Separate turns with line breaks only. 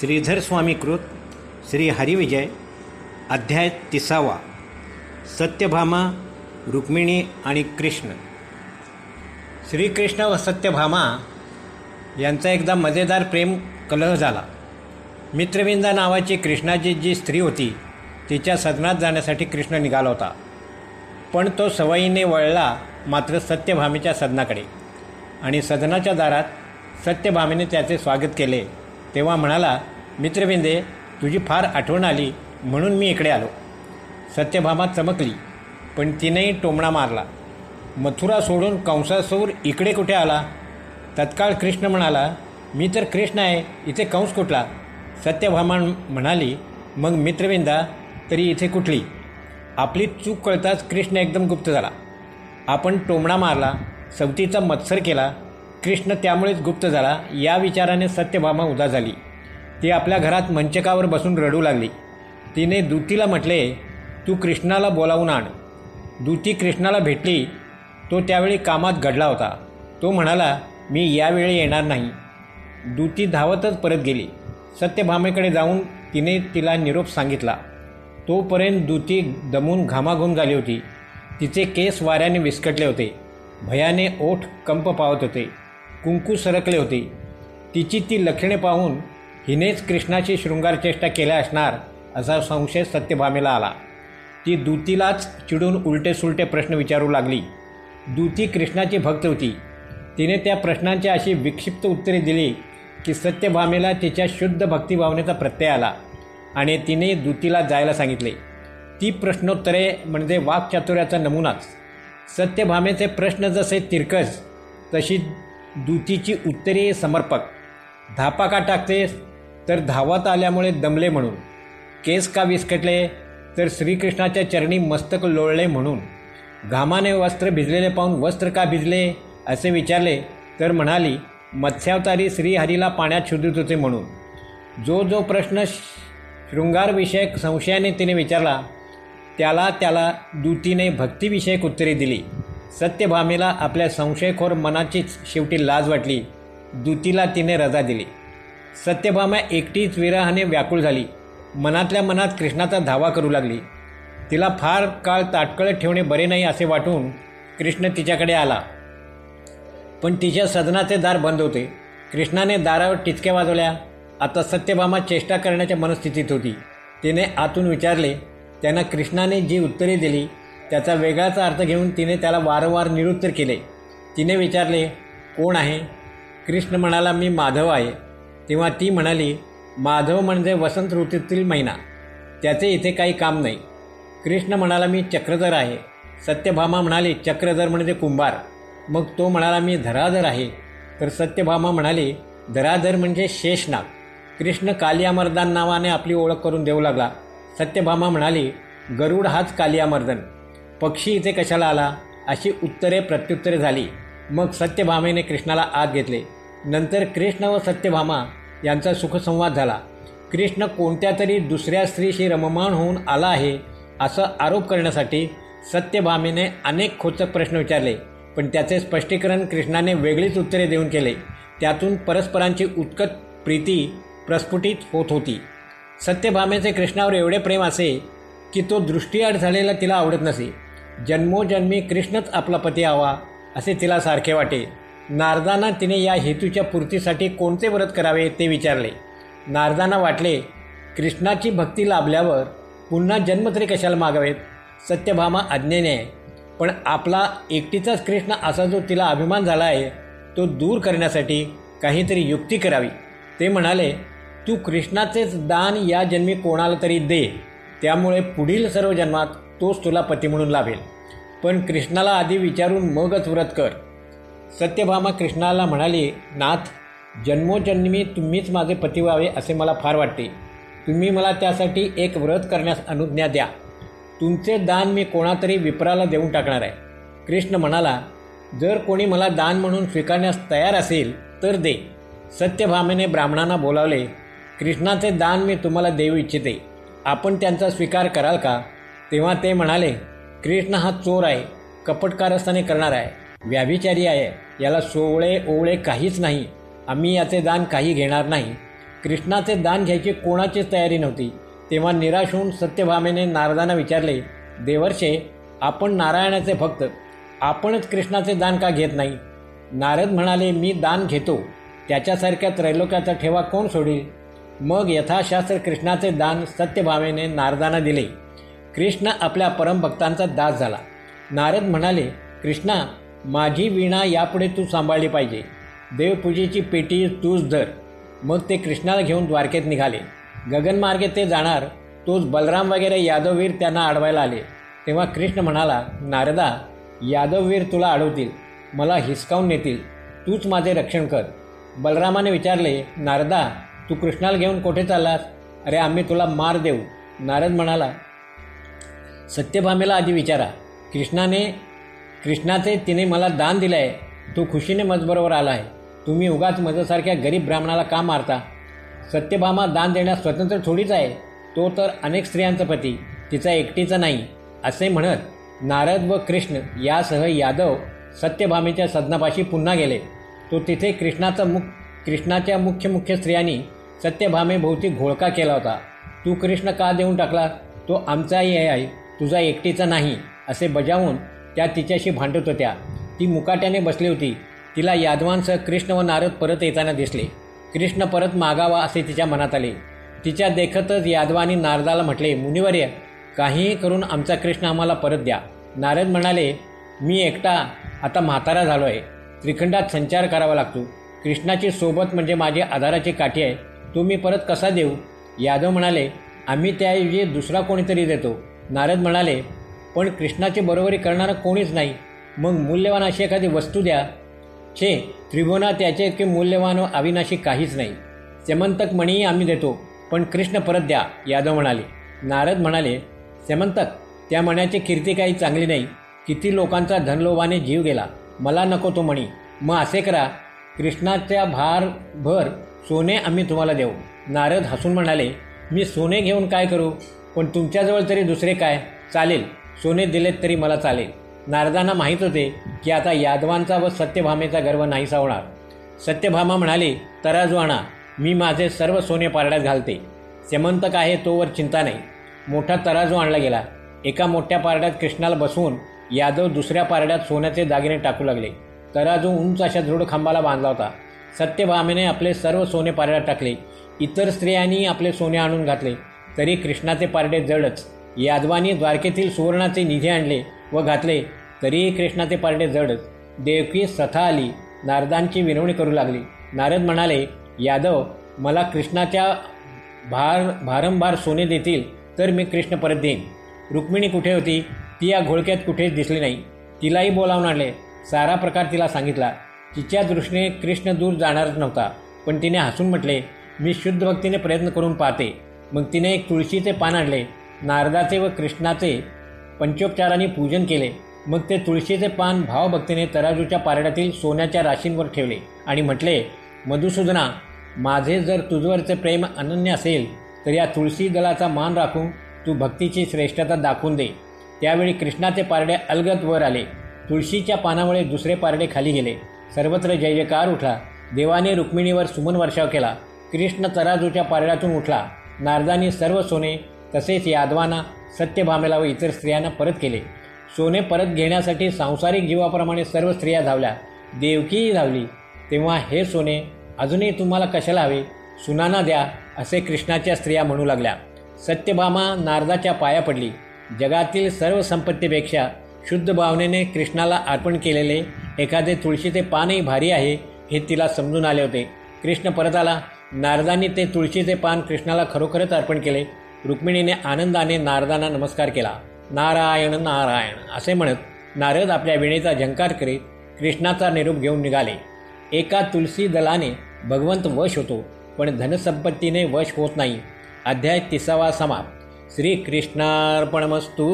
श्रीधर स्वामी कृत श्री हरिविजय अध्याय तिसावा सत्यभामा रुक्मिणी आणि कृष्ण. श्रीकृष्ण व सत्यभामा यांचा एकदा मजेदार प्रेम कलह झाला. मित्रविंदा नावाची कृष्णाची जी स्त्री होती तिच्या सदनात जाण्यासाठी कृष्ण निघाला होता. पण तो सवयीने वळला मात्र सत्यभामेच्या सदनाकडे आणि सदनाच्या दारात सत्यभामेने त्याचे स्वागत केले. तेव्हा म्हणाला मित्रविंदे तुझी फार आठवण आली म्हणून मी इकडे आलो. सत्यभामा चमकली पण तिनेही टोमणा मारला. मथुरा सोडून कंसासोर इकडे कुठे आला? तत्काळ कृष्ण म्हणाला मी तर कृष्ण आहे इथे कंस कुठला? सत्यभामा म्हणाली मग मित्रविंदा तरी इथे कुठली? आपली चूक कळताच कृष्ण एकदम गुप्त झाला. आपण टोमणा मारला सवतीचा मत्सर केला कृष्ण त्यामुळेच गुप्त झाला. या विचाराने सत्यभामा उदा झाली. ती आपल्या घरात मंचकावर बसून रडू लागली. तिने दूतीला म्हटले तू कृष्णाला बोलावून आण. दूती कृष्णाला भेटली. तो त्यावेळी कामात घडला होता. तो म्हणाला मी यावेळी येणार नाही. दूती धावतच परत गेली. सत्यभामेकडे जाऊन तिने तिला निरोप सांगितला. तोपर्यंत दूती दमून घामाघूम झाली होती. तिचे केस वाऱ्याने विस्कटले होते. भयाने ओठ कंप पावत होते. कुंकू सरकले होते. तिची ती लक्षणे पाहून हिनेच कृष्णाची शृंगारचेष्टा केल्या असणार असा संशय सत्यभामेला आला. ती दूतीलाच चिडून उलटे सुलटे प्रश्न विचारू लागली. दूती कृष्णाची भक्त होती. तिने त्या प्रश्नांची अशी विक्षिप्त उत्तरे दिली की सत्यभामेला तिच्या शुद्ध भक्तिभावनेचा प्रत्यय आला आणि तिने दूतीला जायला सांगितले. ती प्रश्नोत्तरे म्हणजे वाक्चातुर्याचा नमुनाच. सत्यभामेचे प्रश्न जसे तिरकस तशी दूतीची उत्तरे समर्पक. धापा का टाकते तर धावत आल्यामुळे दमले म्हणून. केस का विस्कटले? तर श्रीकृष्णाच्या चरणी मस्तक लोळले म्हणून. घामाने वस्त्र भिजलेले पाहून वस्त्र का भिजले? असे विचारले तर म्हणाली मत्स्यावतारी श्रीहरीला पाण्यात शोधित होते म्हणून. जो जो प्रश्न शृंगारविषयक संशयाने तिने विचारला त्याला त्याला दूतीने भक्तिविषयक उत्तरे दिली. सत्यभामेला आपल्या संशयखोर मनाचीच शेवटी लाज वाटली. दुतीला तिने रजा दिली. सत्यभामा एकटीच विरहाने व्याकुळ झाली. मनातल्या मनात कृष्णाचा धावा करू लागली. तिला फार काळ ताटकळत ठेवणे बरे नाही असे वाटून कृष्ण तिच्याकडे आला. पण तिच्या सदनाचे दार बंद होते. कृष्णाने दारावर टिचक्या वाजवल्या. आता सत्यभामा चेष्टा करण्याच्या मनस्थितीत होती. तिने आतून विचारले त्यांना कृष्णाने जी उत्तरे दिली त्याचा वेगळाच अर्थ घेऊन तिने त्याला वारंवार निरुत्तर केले. तिने विचारले कोण आहे? कृष्ण म्हणाला मी माधव आहे. तेव्हा ती म्हणाली माधव म्हणजे वसंत ऋतूतील महिना. त्याचे इथे काही काम नाही. कृष्ण म्हणाला मी चक्रधर आहे. सत्यभामा म्हणाली चक्रधर म्हणजे कुंभार. मग तो म्हणाला मी धराधर आहे. तर सत्यभामा म्हणाली धराधर म्हणजे शेषनाग. कृष्ण कालियामर्दन नावाने आपली ओळख करून देऊ लागला. सत्यभामा म्हणाली गरुड हाच कालियामर्दन. पक्षी इथे कशाला आला? अशी उत्तरे प्रत्युत्तरे झाली. मग सत्यभामेने कृष्णाला आत घेतले. नंतर कृष्ण व सत्यभामा यांचा सुखसंवाद झाला. कृष्ण कोणत्या तरी दुसऱ्या स्त्रीशी रममाण होऊन आला आहे असं आरोप करण्यासाठी सत्यभामेने अनेक खोचक प्रश्न विचारले. पण त्याचे स्पष्टीकरण कृष्णाने वेगळीच उत्तरे देऊन केले. त्यातून परस्परांची उत्कट प्रीती प्रस्फुटित होत होती. सत्यभामेचे कृष्णावर एवढे प्रेम असे की तो दृष्टीआड झालेला तिला आवडत नसे. जन्मोजन्मी कृष्णच आपला पती हवा असे तिला सारखे वाटे. नारदांना तिने या हेतूच्या पूर्तीसाठी कोणते व्रत करावे ते विचारले. नारदांना वाटले कृष्णाची भक्ती लाभल्यावर पुन्हा जन्म तरी कशाला मागावेत? सत्यभामा आज्ञेने आहे. पण आपला एकटीचाच कृष्ण असा जो तिला अभिमान झाला आहे तो दूर करण्यासाठी काहीतरी युक्ती करावी. ते म्हणाले तू कृष्णाचेच दान या जन्मी कोणाला तरी दे. त्यामुळे पुढील सर्व जन्मात तोच तुला पती म्हणून लाभेल. पण कृष्णाला आधी विचारून मगच व्रत कर. सत्यभामा कृष्णाला म्हणाली नाथ जन्मोजन्मी तुम्हीच माझे पती व्हावे असे मला फार वाटते. तुम्ही मला त्यासाठी एक व्रत करण्यास अनुज्ञा द्या. तुमचे दान मी कोणातरी विप्राला देऊन टाकणार आहे. कृष्ण म्हणाला जर कोणी मला दान म्हणून स्वीकारण्यास तयार असेल तर दे. सत्यभामेने ब्राह्मणांना बोलावले कृष्णाचे दान मी तुम्हाला देऊ इच्छिते. आपण त्यांचा स्वीकार कराल का? तेव्हा ते म्हणाले कृष्ण हा चोर आहे कपटकारस्थाने करणार आहे व्याभिचारी आहे याला सोवळे ओवळे काहीच नाही आम्ही याचे दान काही घेणार नाही. कृष्णाचे दान घ्यायची कोणाचीच तयारी नव्हती. तेव्हा निराश होऊन सत्यभामेने नारदांना विचारले देवर्षे आपण नारायणाचे भक्त आपणच कृष्णाचे दान का घेत नाही? नारद म्हणाले मी दान घेतो. त्याच्यासारख्या त्रैलोक्याचा ठेवा कोण सोडेल? मग यथाशास्त्र कृष्णाचे दान सत्यभामेने नारदांना दिले. कृष्ण आपल्या परमभक्तांचा दास झाला. नारद म्हणाले कृष्णा माझी वीणा यापुढे तू सांभाळली पाहिजे. देवपूजेची पेटी तूच धर. मग ते कृष्णाला घेऊन द्वारकेत निघाले. गगनमार्गे ते जाणार तोच बलराम वगैरे यादववीर त्यांना अडवायला आले. तेव्हा कृष्ण म्हणाला नारदा यादववीर तुला अडवतील मला हिसकावून नेतील. तूच माझे रक्षण कर. बलरामाने विचारले नारदा तू कृष्णाला घेऊन कुठे चाललास? अरे आम्ही तुला मार देऊ. नारद म्हणाला सत्यभामेला आधी विचारा. कृष्णाने कृष्णाचे तिने मला दान दिलं आहे तो खुशीने मजबरोबर आला आहे तुम्ही उगाच माझ्यासारख्या गरीब ब्राह्मणाला का मारता? सत्यभामा दान देण्यास स्वतंत्र थोडीच आहे. तो तर अनेक स्त्रियांचा पती. तिचा एकटीचा नाही. असे म्हणत नारद व कृष्ण यासह यादव सत्यभामेच्या सदनापाशी पुन्हा गेले. तो तिथे कृष्णाचा मुख कृष्णाच्या मुख्य मुख्य स्त्रियांनी सत्यभामेभोवती घोळका केला होता. तू कृष्ण का देऊन टाकला? तो आमचाही आहे तुझा एकटीचा नाही असे बजावून त्या तिच्याशी भांडत होत्या. ती मुकाट्याने बसली होती. तिला यादवांसह कृष्ण व नारद परत येताना दिसले. कृष्ण परत मागावा असे तिच्या मनात आले. तिच्या देखतच यादवानी नारदाला म्हटले मुनिवर्य काहीही करून आमचा कृष्ण आम्हाला परत द्या. नारद म्हणाले मी एकटा आता म्हातारा झालो आहे त्रिखंडात संचार करावा लागतो. कृष्णाची सोबत म्हणजे माझी आधाराची काठी आहे. तो मी परत कसा देऊ? यादव म्हणाले आम्ही त्याऐवजी दुसरा कोणीतरी देतो. नारद म्हणाले पण कृष्णाची बरोबरी करणारं कोणीच नाही. मग मूल्यवान अशी एखादी वस्तू द्या. छे त्रिभुवना त्याचे इतके मूल्यवान व अविनाशी काहीच नाही. सेमंतक मणीही आम्ही देतो पण कृष्ण परत द्या यादव म्हणाले. नारद म्हणाले सेमंतक त्या मण्याची कीर्ती काही चांगली नाही. किती लोकांचा धनलोभाने जीव गेला. मला नको तो मणी. मग असे करा. कृष्णाच्या भार भर सोने आम्ही तुम्हाला देऊ. नारद हसून म्हणाले मी सोने घेऊन काय करू? पण तुमच्याजवळ तरी दुसरे काय? चालेल. सोने दिलेत तरी मला चालेल. नारदांना माहीत होते की आता यादवांचा व सत्यभामेचा गर्व नाहीसा होणार. सत्यभामा म्हणाली तराजू आणा मी माझे सर्व सोने पारड्यात घालते. सेमंतक आहे तोवर चिंता नाही. मोठा तराजू आणला गेला. एका मोठ्या पारड्यात कृष्णाला बसवून यादव दुसऱ्या पारड्यात सोन्याचे दागिने टाकू लागले. तराजू उंच अशा दृढ खांबाला बांधला होता. सत्यभामेने आपले सर्व सोने पारड्यात टाकले. इतर स्त्रियांनी आपले सोने आणून घातले. तरी कृष्णाचे पारडे जडच. यादवानी द्वारकेतील सुवर्णाचे निधी आणले व घातले तरीही कृष्णाचे पारडे जडच. देवकी सथा आली नारदांची विनवणी करू लागली. नारद म्हणाले यादव मला कृष्णाच्या भार भारंभार सोने देतील तर मी कृष्ण परत देईन. रुक्मिणी कुठे होती? ती या घोळक्यात कुठेच दिसली नाही. तिलाही बोलावून आणले. सारा प्रकार तिला सांगितला. तिच्या दृष्टीने कृष्ण दूर जाणारच नव्हता. पण तिने हसून म्हटले मी शुद्ध भक्तीने प्रयत्न करून पाहते. मग तिने एक तुळशीचे पान आणले नारदाचे व कृष्णाचे पंचोपचाराने पूजन केले. मग ते तुळशीचे पान भावभक्तीने तराजूच्या पारड्यातील सोन्याच्या राशींवर ठेवले आणि म्हटले मधुसूदना माझे जर तुझवरचे प्रेम अनन्य असेल तर या तुळशी दलाचा मान राखून तू भक्तीची श्रेष्ठता दाखवून दे. त्यावेळी कृष्णाचे पारडे अलगत वर आले. तुळशीच्या पानामुळे दुसरे पारडे खाली गेले. सर्वत्र जयजयकार उठला. देवाने रुक्मिणीवर सुमन वर्षाव केला. कृष्ण तराजूच्या पारड्यातून उठला. नारदांनी सर्व सोने तसेच यादवांना सत्यभामेला व इतर स्त्रियांना परत केले. सोने परत घेण्यासाठी सांसारिक जीवाप्रमाणे सर्व स्त्रिया धावल्या. देवकीही धावली. तेव्हा हे सोने अजूनही तुम्हाला कशाला हवे? सुनाना द्या असे कृष्णाच्या स्त्रिया म्हणू लागल्या. सत्यभामा नारदाच्या पाया पडली. जगातील सर्व संपत्तीपेक्षा शुद्ध भावनेने कृष्णाला अर्पण केलेले एखादे तुळशीचे पानही भारी आहे हे तिला समजून आले होते. कृष्ण परत आला. नारदांनी ते तुळशीचे पान कृष्णाला खरोखरच अर्पण केले. रुक्मिणीने आनंदाने नारदांना नमस्कार केला. नारायण नारायण असे म्हणत नारद आपल्या विणेचा झंकार करीत कृष्णाचा निरूप घेऊन निघाले. एका तुलसी दलाने भगवंत वश होतो पण धनसंपत्तीने वश होत नाही. अध्याय तिसावा समाप्त. श्रीकृष्णार्पणमस्तू.